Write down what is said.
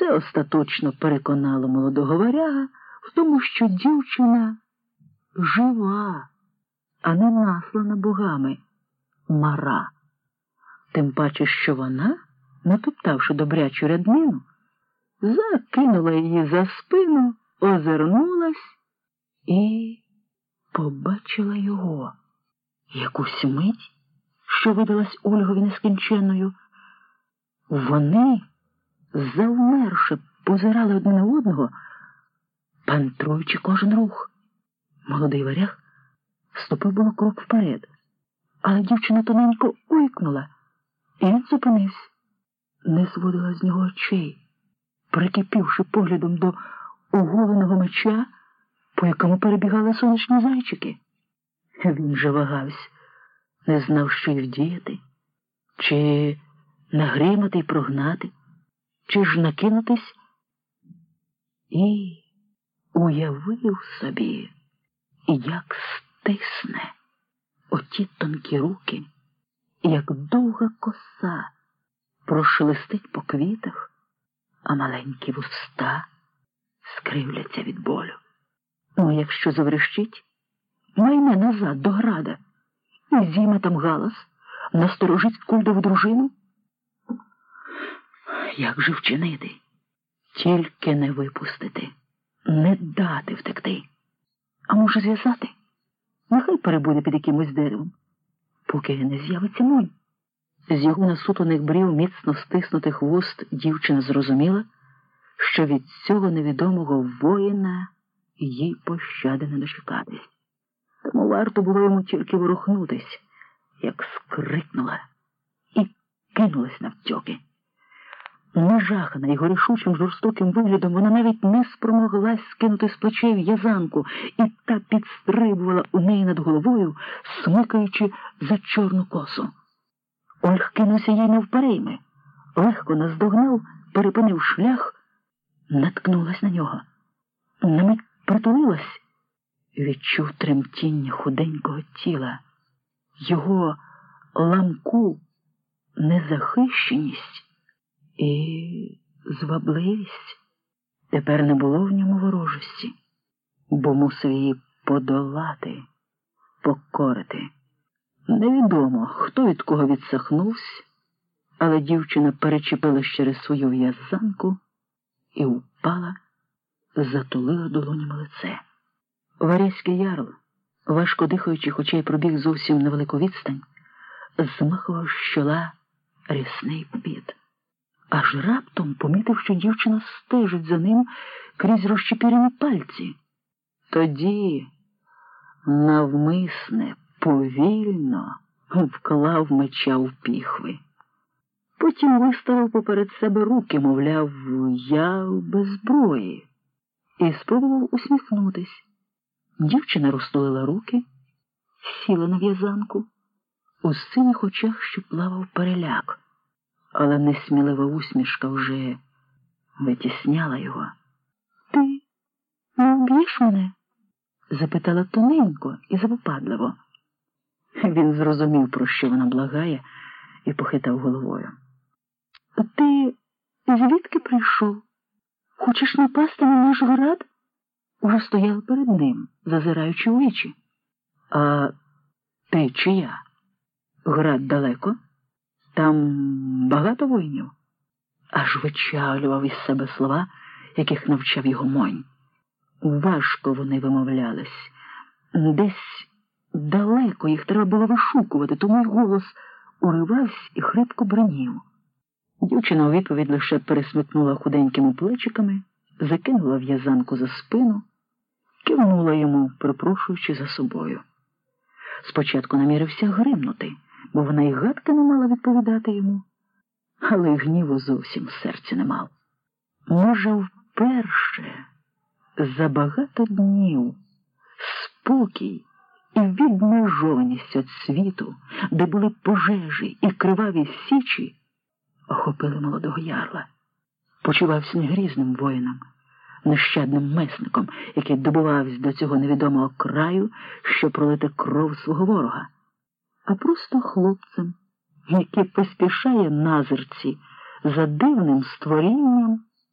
Це остаточно переконало молодого варяга в тому, що дівчина жива, а не наслана богами мара. Тим паче, що вона, натоптавши добрячу ряднину, закинула її за спину, озирнулась і побачила його. Якусь мить, що видалась Ольгові нескінченною, вони завмерше позирали одне на одного, пантруючи кожен рух. Молодий варяг ступив було крок вперед, але дівчина тоненько ойкнула, і він зупинився, не зводила з нього очей, прикипівши поглядом до оголеного меча, по якому перебігали сонячні зайчики. Він же вагався, не знав, що й вдіяти, чи нагримати й прогнати, чи ж накинутись, і уявив собі, як стисне оті тонкі руки, як довга коса прошелестить по квітах, а маленькі вуста скривляться від болю. Ну, якщо заврещить, майне назад до града і зійме там галас, насторожить кульдову дружину. Як же вчинити? Тільки не випустити, не дати втекти. А може зв'язати? Нехай перебуде під якимось деревом, поки не з'явиться монь. З його насутаних брів міцно стиснутих вуст дівчина зрозуміла, що від цього невідомого воїна їй пощади не дочекатись. Тому варто було йому тільки ворухнутись, як скрикнула і кинулась навтьоки. Нажахана його рішучим жорстоким виглядом, вона навіть не спромоглась скинути з плечей в'язанку, і та підстрибувала у неї над головою, смикаючи за чорну косу. Ольг кинувся їй навперейми, легко наздогнав, перепинив шлях, наткнулась на нього. На мить притулилась, відчув тремтіння худенького тіла, його ламку незахищеність і звабливість. Тепер не було в ньому ворожості, бо мусив її подолати, покорити. Невідомо, хто від кого відсахнувся, але дівчина перечепилась через свою в'язанку і впала, затулила долонями лице. Варязький ярл, важко дихаючи, хоча й пробіг зовсім на велику відстань, змахував з чола рясний піт. Аж раптом помітив, що дівчина стежить за ним крізь розчепірені пальці. Тоді навмисне, повільно вклав меча в піхви. Потім виставив поперед себе руки, мовляв, я без зброї, і спробував усміхнутись. Дівчина розтулила руки, сіла на в'язанку, у синіх очах що плавав переляк, але несмілива усмішка вже витісняла його. Ти не вб'єш мене? запитала тоненько і запопадливо. Він зрозумів, про що вона благає, і похитав головою. Ти звідки прийшов? Хочеш напасти на наш град? Уже стояла перед ним, зазираючи у вічі. А ти чия? Град далеко? Там багато воїнів? Аж вичавлював із себе слова, яких навчав його монь. Важко вони вимовлялись. Десь далеко їх треба було вишукувати, тому й голос уривався і хрипко бронів. Дівчина у відповідь лише пересмикнула худенькими плечиками, закинула в'язанку за спину, кивнула йому, припрошуючи за собою. Спочатку намірився гримнути, бо вона й гадки не мала відповідати йому, але й гніву зовсім в серці не мав. Може, вперше за багато днів спокій і відмежованість від світу, де були пожежі і криваві січі, охопили молодого ярла. Почувався не грізним воїном, нещадним месником, який добувався до цього невідомого краю, що пролити кров свого ворога, а просто хлопцем, який поспішає назирці за дивним створінням.